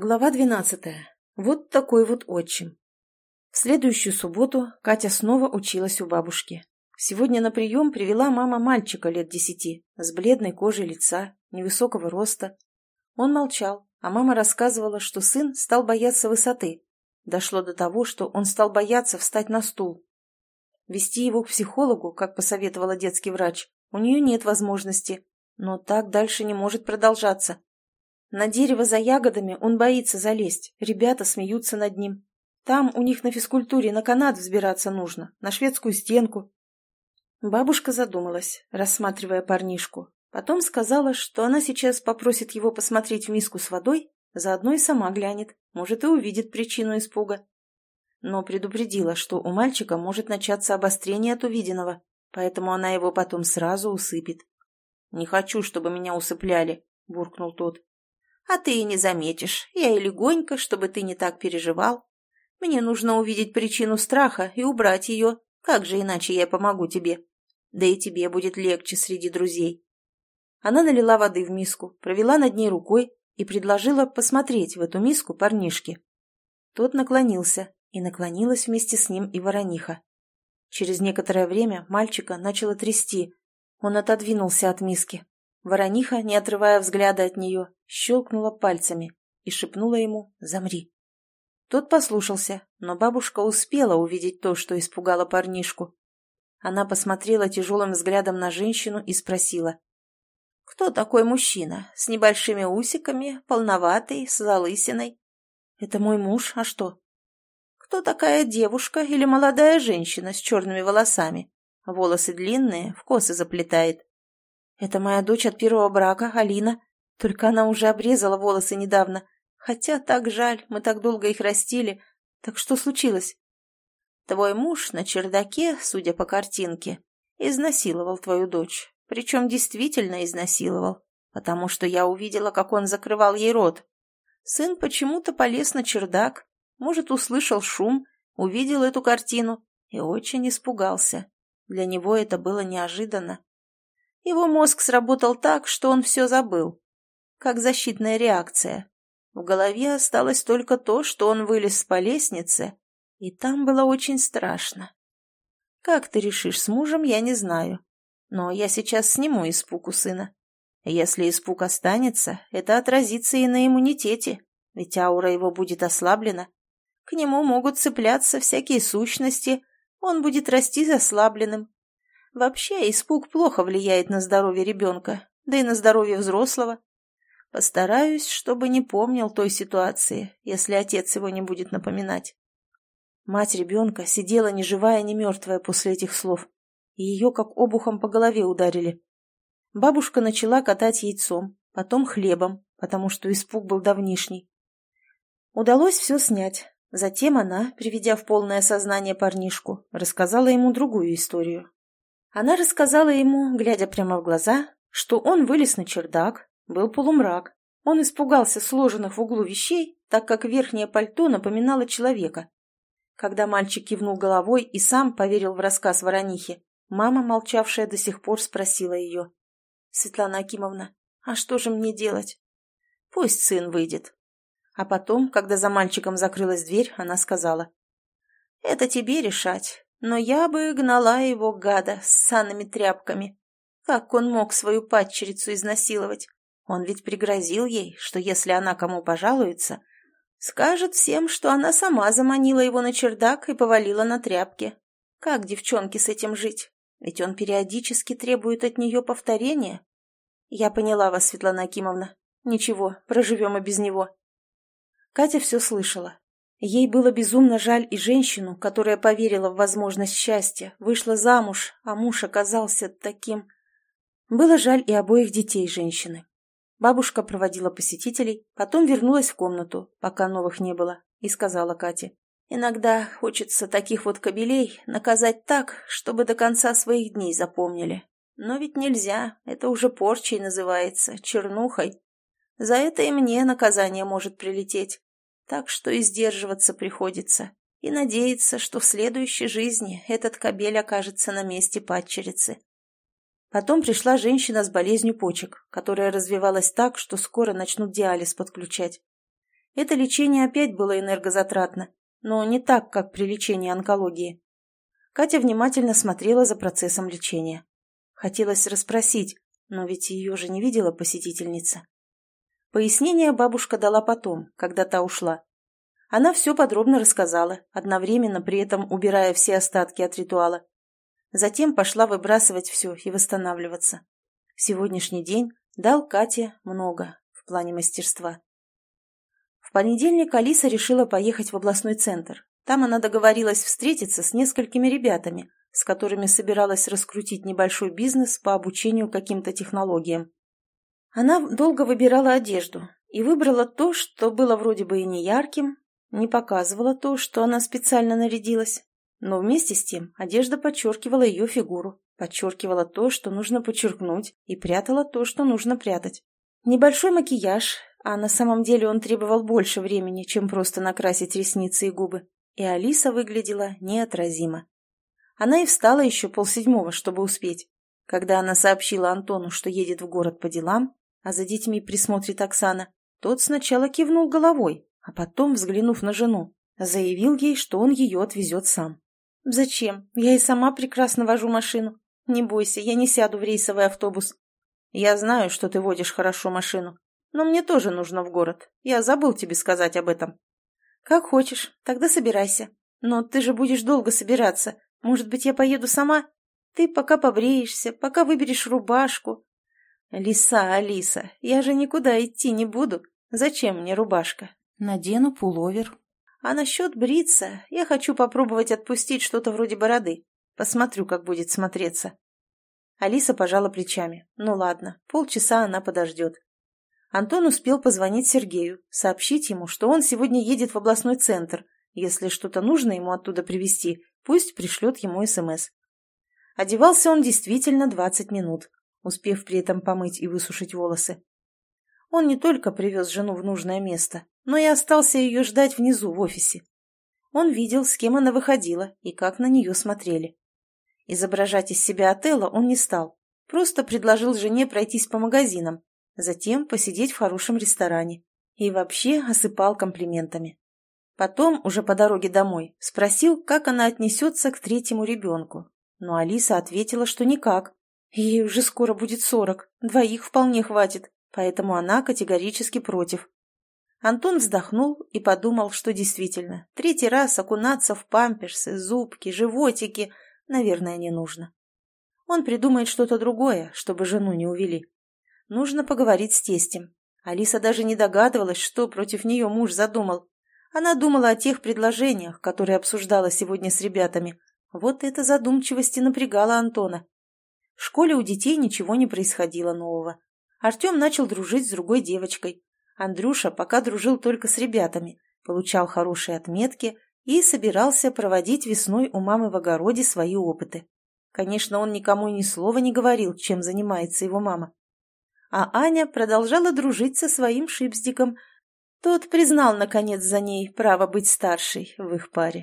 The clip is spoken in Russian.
Глава двенадцатая. Вот такой вот отчим. В следующую субботу Катя снова училась у бабушки. Сегодня на прием привела мама мальчика лет десяти, с бледной кожей лица, невысокого роста. Он молчал, а мама рассказывала, что сын стал бояться высоты. Дошло до того, что он стал бояться встать на стул. Вести его к психологу, как посоветовала детский врач, у нее нет возможности, но так дальше не может продолжаться. На дерево за ягодами он боится залезть, ребята смеются над ним. Там у них на физкультуре на канат взбираться нужно, на шведскую стенку. Бабушка задумалась, рассматривая парнишку. Потом сказала, что она сейчас попросит его посмотреть в миску с водой, заодно и сама глянет, может и увидит причину испуга. Но предупредила, что у мальчика может начаться обострение от увиденного, поэтому она его потом сразу усыпит. «Не хочу, чтобы меня усыпляли», — буркнул тот. А ты и не заметишь. Я и легонько, чтобы ты не так переживал. Мне нужно увидеть причину страха и убрать ее. Как же иначе я помогу тебе? Да и тебе будет легче среди друзей. Она налила воды в миску, провела над ней рукой и предложила посмотреть в эту миску парнишке. Тот наклонился, и наклонилась вместе с ним и ворониха. Через некоторое время мальчика начало трясти. Он отодвинулся от миски, Ворониха, не отрывая взгляда от нее, щелкнула пальцами и шепнула ему «Замри». Тот послушался, но бабушка успела увидеть то, что испугало парнишку. Она посмотрела тяжелым взглядом на женщину и спросила. «Кто такой мужчина? С небольшими усиками, полноватый, с залысиной?» «Это мой муж, а что?» «Кто такая девушка или молодая женщина с черными волосами? Волосы длинные, в косы заплетает. Это моя дочь от первого брака, Алина. Только она уже обрезала волосы недавно. Хотя так жаль, мы так долго их растили. Так что случилось? Твой муж на чердаке, судя по картинке, изнасиловал твою дочь. Причем действительно изнасиловал, потому что я увидела, как он закрывал ей рот. Сын почему-то полез на чердак, может, услышал шум, увидел эту картину и очень испугался. Для него это было неожиданно. Его мозг сработал так, что он все забыл. Как защитная реакция. В голове осталось только то, что он вылез по лестнице, и там было очень страшно. Как ты решишь с мужем, я не знаю. Но я сейчас сниму испуг у сына. Если испуг останется, это отразится и на иммунитете, ведь аура его будет ослаблена. К нему могут цепляться всякие сущности, он будет расти ослабленным, Вообще, испуг плохо влияет на здоровье ребенка, да и на здоровье взрослого. Постараюсь, чтобы не помнил той ситуации, если отец его не будет напоминать. Мать ребенка сидела ни живая, ни мертвая после этих слов, и ее как обухом по голове ударили. Бабушка начала катать яйцом, потом хлебом, потому что испуг был давнишний. Удалось все снять. Затем она, приведя в полное сознание парнишку, рассказала ему другую историю, она рассказала ему, глядя прямо в глаза, что он вылез на чердак, был полумрак. Он испугался сложенных в углу вещей, так как верхнее пальто напоминало человека. Когда мальчик кивнул головой и сам поверил в рассказ Воронихи, мама, молчавшая до сих пор, спросила ее. «Светлана Акимовна, а что же мне делать?» «Пусть сын выйдет». А потом, когда за мальчиком закрылась дверь, она сказала. «Это тебе решать. Но я бы гнала его, гада, с санными тряпками. Как он мог свою падчерицу изнасиловать? Он ведь пригрозил ей, что если она кому пожалуется, скажет всем, что она сама заманила его на чердак и повалила на тряпки. Как девчонке с этим жить? Ведь он периодически требует от нее повторения. Я поняла вас, Светлана Акимовна. Ничего, проживем и без него. Катя все слышала, Ей было безумно жаль и женщину, которая поверила в возможность счастья, вышла замуж, а муж оказался таким... Было жаль и обоих детей женщины. Бабушка проводила посетителей, потом вернулась в комнату, пока новых не было, и сказала Кате. «Иногда хочется таких вот кобелей наказать так, чтобы до конца своих дней запомнили. Но ведь нельзя, это уже порчей называется, чернухой. За это и мне наказание может прилететь. Так что и сдерживаться приходится, и надеяться, что в следующей жизни этот кобель окажется на месте падчерицы. Потом пришла женщина с болезнью почек, которая развивалась так, что скоро начнут диализ подключать. Это лечение опять было энергозатратно, но не так, как при лечении онкологии. Катя внимательно смотрела за процессом лечения. Хотелось расспросить, но ведь ее же не видела посетительница. Пояснение бабушка дала потом, когда та ушла. Она все подробно рассказала, одновременно при этом убирая все остатки от ритуала. Затем пошла выбрасывать все и восстанавливаться. Сегодняшний день дал Кате много в плане мастерства. В понедельник Алиса решила поехать в областной центр. Там она договорилась встретиться с несколькими ребятами, с которыми собиралась раскрутить небольшой бизнес по обучению каким-то технологиям. Она долго выбирала одежду и выбрала то, что было вроде бы и не ярким, не показывала то, что она специально нарядилась, но вместе с тем одежда подчеркивала ее фигуру, подчеркивала то, что нужно подчеркнуть, и прятала то, что нужно прятать. Небольшой макияж, а на самом деле он требовал больше времени, чем просто накрасить ресницы и губы, и Алиса выглядела неотразимо. Она и встала еще полседьмого, чтобы успеть. Когда она сообщила Антону, что едет в город по делам, а за детьми присмотрит Оксана, тот сначала кивнул головой, а потом, взглянув на жену, заявил ей, что он ее отвезет сам. «Зачем? Я и сама прекрасно вожу машину. Не бойся, я не сяду в рейсовый автобус. Я знаю, что ты водишь хорошо машину, но мне тоже нужно в город. Я забыл тебе сказать об этом». «Как хочешь, тогда собирайся. Но ты же будешь долго собираться. Может быть, я поеду сама? Ты пока побреешься, пока выберешь рубашку». «Лиса, Алиса, я же никуда идти не буду. Зачем мне рубашка? Надену пуловер. А насчет бриться, я хочу попробовать отпустить что-то вроде бороды. Посмотрю, как будет смотреться. Алиса пожала плечами. Ну ладно, полчаса она подождет. Антон успел позвонить Сергею, сообщить ему, что он сегодня едет в областной центр. Если что-то нужно ему оттуда привезти, пусть пришлет ему СМС. Одевался он действительно 20 минут, успев при этом помыть и высушить волосы. Он не только привез жену в нужное место, но и остался ее ждать внизу в офисе. Он видел, с кем она выходила и как на нее смотрели. Изображать из себя Отелло он не стал, просто предложил жене пройтись по магазинам, затем посидеть в хорошем ресторане и вообще осыпал комплиментами. Потом, уже по дороге домой, спросил, как она отнесется к третьему ребенку. Но Алиса ответила, что никак. Ей уже скоро будет сорок, двоих вполне хватит поэтому она категорически против. Антон вздохнул и подумал, что действительно, третий раз окунаться в памперсы, зубки, животики, наверное, не нужно. Он придумает что-то другое, чтобы жену не увели. Нужно поговорить с тестем. Алиса даже не догадывалась, что против нее муж задумал. Она думала о тех предложениях, которые обсуждала сегодня с ребятами. Вот эта задумчивость и напрягала Антона. В школе у детей ничего не происходило нового. Артем начал дружить с другой девочкой. Андрюша пока дружил только с ребятами, получал хорошие отметки и собирался проводить весной у мамы в огороде свои опыты. Конечно, он никому ни слова не говорил, чем занимается его мама. А Аня продолжала дружить со своим шипздиком. Тот признал, наконец, за ней право быть старшей в их паре.